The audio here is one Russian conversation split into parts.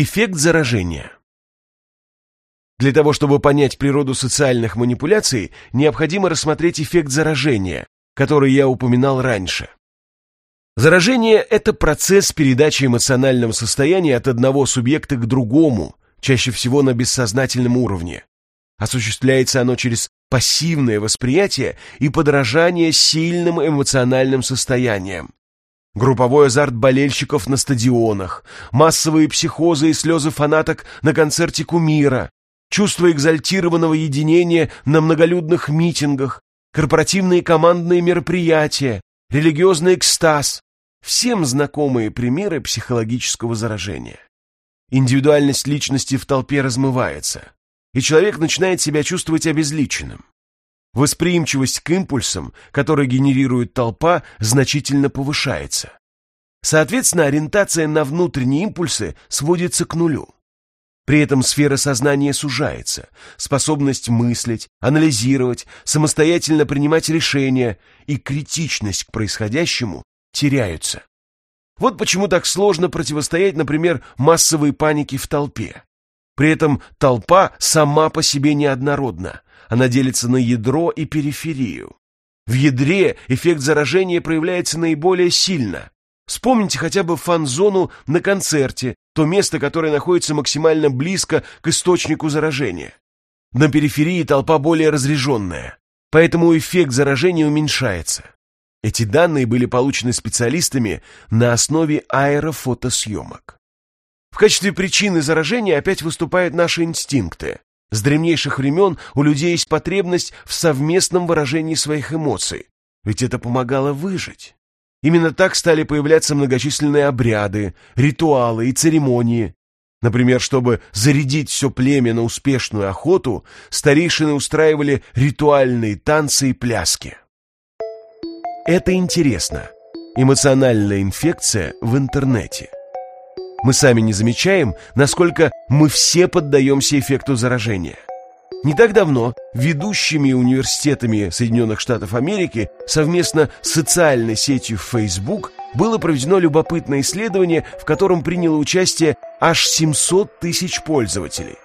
Эффект заражения. Для того, чтобы понять природу социальных манипуляций, необходимо рассмотреть эффект заражения, который я упоминал раньше. Заражение – это процесс передачи эмоционального состояния от одного субъекта к другому, чаще всего на бессознательном уровне. Осуществляется оно через пассивное восприятие и подражание сильным эмоциональным состояниям. Групповой азарт болельщиков на стадионах, массовые психозы и слезы фанаток на концерте кумира, чувство экзальтированного единения на многолюдных митингах, корпоративные командные мероприятия, религиозный экстаз – всем знакомые примеры психологического заражения. Индивидуальность личности в толпе размывается, и человек начинает себя чувствовать обезличенным. Восприимчивость к импульсам, которые генерирует толпа, значительно повышается. Соответственно, ориентация на внутренние импульсы сводится к нулю. При этом сфера сознания сужается, способность мыслить, анализировать, самостоятельно принимать решения и критичность к происходящему теряются. Вот почему так сложно противостоять, например, массовой панике в толпе. При этом толпа сама по себе неоднородна, она делится на ядро и периферию. В ядре эффект заражения проявляется наиболее сильно. Вспомните хотя бы фан-зону на концерте, то место, которое находится максимально близко к источнику заражения. На периферии толпа более разреженная, поэтому эффект заражения уменьшается. Эти данные были получены специалистами на основе аэрофотосъемок. В качестве причины заражения опять выступают наши инстинкты. С древнейших времен у людей есть потребность в совместном выражении своих эмоций, ведь это помогало выжить. Именно так стали появляться многочисленные обряды, ритуалы и церемонии. Например, чтобы зарядить все племя на успешную охоту, старейшины устраивали ритуальные танцы и пляски. Это интересно. Эмоциональная инфекция в интернете. Мы сами не замечаем, насколько мы все поддаемся эффекту заражения. Не так давно ведущими университетами Соединенных Штатов Америки совместно с социальной сетью Facebook было проведено любопытное исследование, в котором приняло участие аж 700 тысяч пользователей.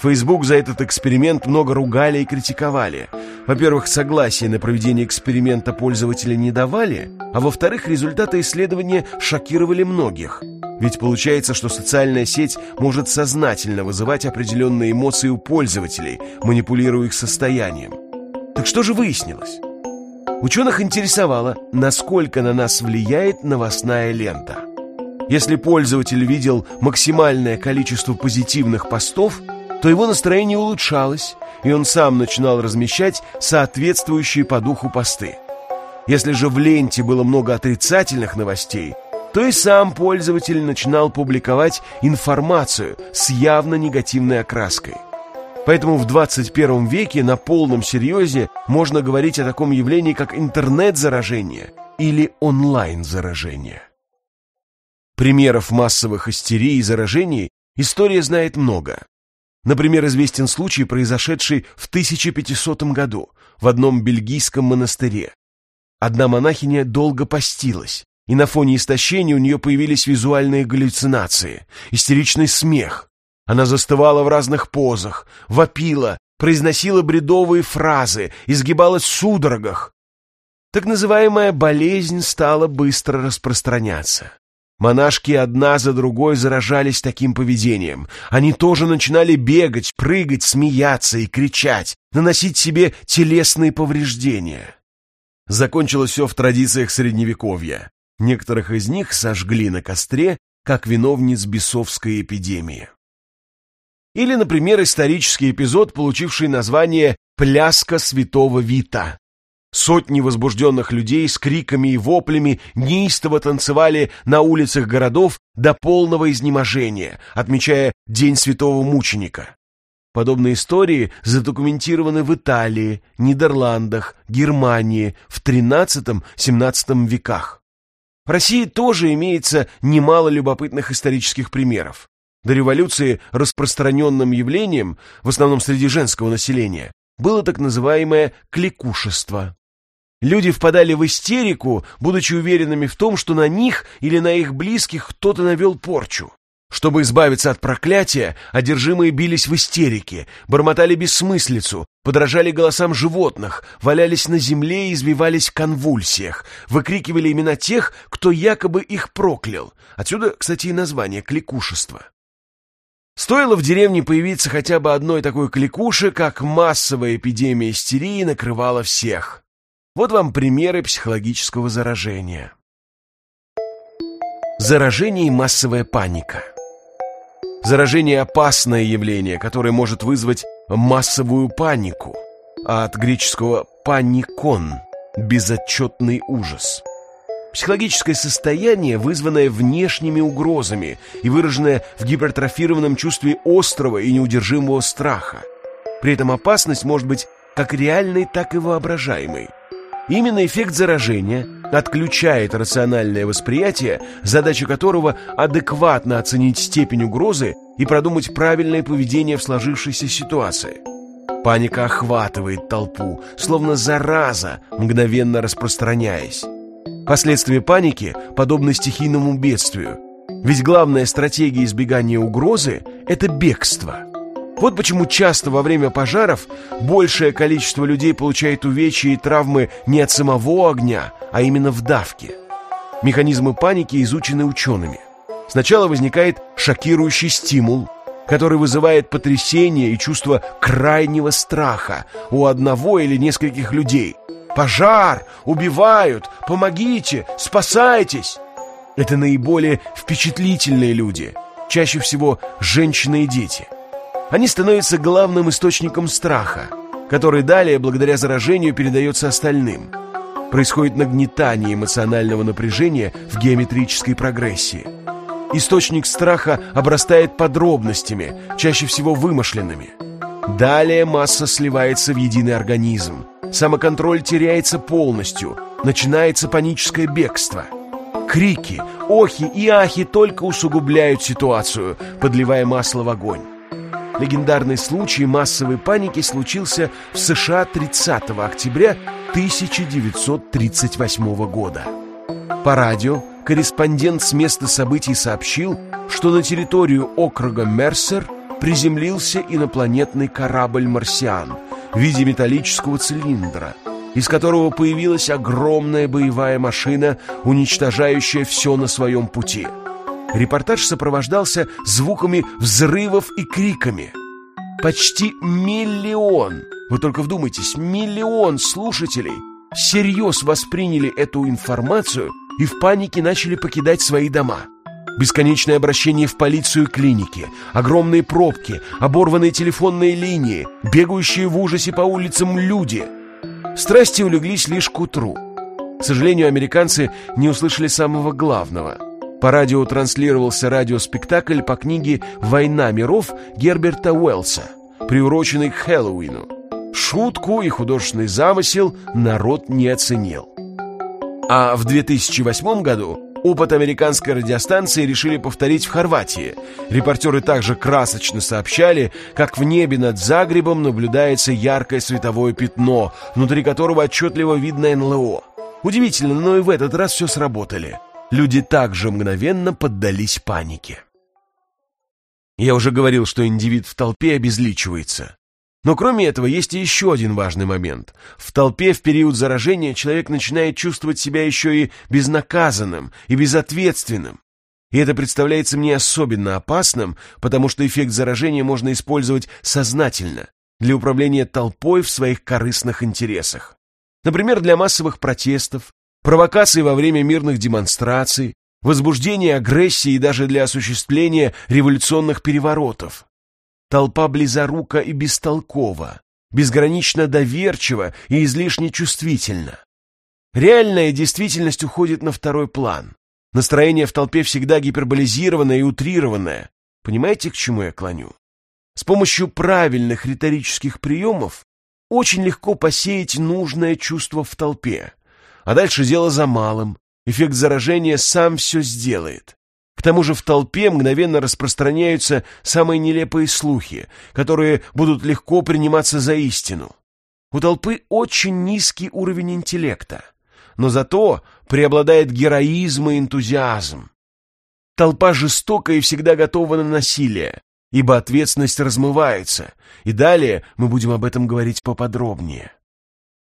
Facebook за этот эксперимент много ругали и критиковали. Во-первых, согласие на проведение эксперимента пользователи не давали, а во-вторых, результаты исследования шокировали многих. Ведь получается, что социальная сеть может сознательно вызывать определенные эмоции у пользователей, манипулируя их состоянием. Так что же выяснилось? Ученых интересовало, насколько на нас влияет новостная лента. Если пользователь видел максимальное количество позитивных постов – то его настроение улучшалось, и он сам начинал размещать соответствующие по духу посты. Если же в ленте было много отрицательных новостей, то и сам пользователь начинал публиковать информацию с явно негативной окраской. Поэтому в 21 веке на полном серьезе можно говорить о таком явлении, как интернет-заражение или онлайн-заражение. Примеров массовых истерий и заражений история знает много. Например, известен случай, произошедший в 1500 году в одном бельгийском монастыре. Одна монахиня долго постилась, и на фоне истощения у нее появились визуальные галлюцинации, истеричный смех. Она застывала в разных позах, вопила, произносила бредовые фразы, изгибалась в судорогах. Так называемая болезнь стала быстро распространяться. Монашки одна за другой заражались таким поведением. Они тоже начинали бегать, прыгать, смеяться и кричать, наносить себе телесные повреждения. Закончилось все в традициях Средневековья. Некоторых из них сожгли на костре, как виновниц бесовской эпидемии. Или, например, исторический эпизод, получивший название «Пляска святого Вита», Сотни возбужденных людей с криками и воплями неистово танцевали на улицах городов до полного изнеможения, отмечая День Святого Мученика. Подобные истории задокументированы в Италии, Нидерландах, Германии в XIII-XVII веках. В России тоже имеется немало любопытных исторических примеров. До революции распространенным явлением, в основном среди женского населения, было так называемое кликушество. Люди впадали в истерику, будучи уверенными в том, что на них или на их близких кто-то навел порчу. Чтобы избавиться от проклятия, одержимые бились в истерике, бормотали бессмыслицу, подражали голосам животных, валялись на земле и извивались в конвульсиях, выкрикивали имена тех, кто якобы их проклял. Отсюда, кстати, и название кликушества. Стоило в деревне появиться хотя бы одной такой кликуши, как массовая эпидемия истерии накрывала всех. Вот вам примеры психологического заражения. Заражение и массовая паника. Заражение – опасное явление, которое может вызвать массовую панику, а от греческого «паникон» – безотчетный ужас. Психологическое состояние, вызванное внешними угрозами и выраженное в гипертрофированном чувстве острого и неудержимого страха. При этом опасность может быть как реальной, так и воображаемой. Именно эффект заражения отключает рациональное восприятие, задача которого адекватно оценить степень угрозы и продумать правильное поведение в сложившейся ситуации. Паника охватывает толпу, словно зараза, мгновенно распространяясь. Последствия паники подобны стихийному бедствию, ведь главная стратегия избегания угрозы – это бегство – вот почему часто во время пожаров большее количество людей получает увечья и травмы не от самого огня, а именно в давке. Механизмы паники изучены учеными. Сначала возникает шокирующий стимул, который вызывает потрясение и чувство крайнего страха у одного или нескольких людей. «Пожар! Убивают! Помогите! Спасайтесь!» Это наиболее впечатлительные люди, чаще всего женщины и дети – они становятся главным источником страха, который далее, благодаря заражению, передается остальным. Происходит нагнетание эмоционального напряжения в геометрической прогрессии. Источник страха обрастает подробностями, чаще всего вымышленными. Далее масса сливается в единый организм. Самоконтроль теряется полностью. Начинается паническое бегство. Крики, охи и ахи только усугубляют ситуацию, подливая масло в огонь. Легендарный случай массовой паники случился в США 30 октября 1938 года. По радио корреспондент с места событий сообщил, что на территорию округа Мерсер приземлился инопланетный корабль «Марсиан» в виде металлического цилиндра, из которого появилась огромная боевая машина, уничтожающая все на своем пути – Репортаж сопровождался звуками взрывов и криками. Почти миллион, вы только вдумайтесь, миллион слушателей всерьез восприняли эту информацию и в панике начали покидать свои дома. Бесконечное обращение в полицию и клиники, огромные пробки, оборванные телефонные линии, бегающие в ужасе по улицам люди. Страсти улеглись лишь к утру. К сожалению, американцы не услышали самого главного – по радио транслировался радиоспектакль по книге «Война миров» Герберта Уэллса, приуроченный к Хэллоуину. Шутку и художественный замысел народ не оценил. А в 2008 году опыт американской радиостанции решили повторить в Хорватии. Репортеры также красочно сообщали, как в небе над Загребом наблюдается яркое световое пятно, внутри которого отчетливо видно НЛО. Удивительно, но и в этот раз все сработали люди также мгновенно поддались панике. Я уже говорил, что индивид в толпе обезличивается. Но кроме этого есть и еще один важный момент. В толпе в период заражения человек начинает чувствовать себя еще и безнаказанным и безответственным. И это представляется мне особенно опасным, потому что эффект заражения можно использовать сознательно для управления толпой в своих корыстных интересах. Например, для массовых протестов, провокации во время мирных демонстраций, возбуждение агрессии даже для осуществления революционных переворотов. Толпа близорука и бестолкова, безгранично доверчива и излишне чувствительна. Реальная действительность уходит на второй план. Настроение в толпе всегда гиперболизированное и утрированное. Понимаете, к чему я клоню? С помощью правильных риторических приемов очень легко посеять нужное чувство в толпе. А дальше дело за малым. Эффект заражения сам все сделает. К тому же в толпе мгновенно распространяются самые нелепые слухи, которые будут легко приниматься за истину. У толпы очень низкий уровень интеллекта, но зато преобладает героизм и энтузиазм. Толпа жестока и всегда готова на насилие, ибо ответственность размывается, и далее мы будем об этом говорить поподробнее.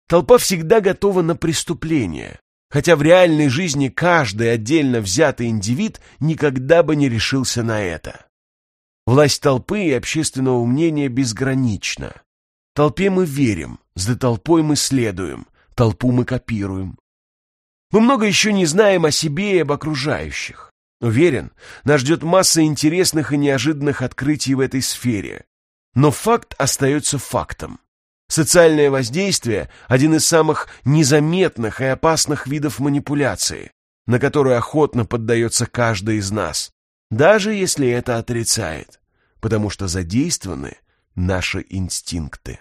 Толпа всегда готова на преступление, хотя в реальной жизни каждый отдельно взятый индивид никогда бы не решился на это. Власть толпы и общественного мнения безгранична. Толпе мы верим, за толпой мы следуем, толпу мы копируем. Мы много еще не знаем о себе и об окружающих. Уверен, нас ждет масса интересных и неожиданных открытий в этой сфере. Но факт остается фактом. Социальное воздействие – один из самых незаметных и опасных видов манипуляции, на который охотно поддается каждый из нас, даже если это отрицает, потому что задействованы наши инстинкты.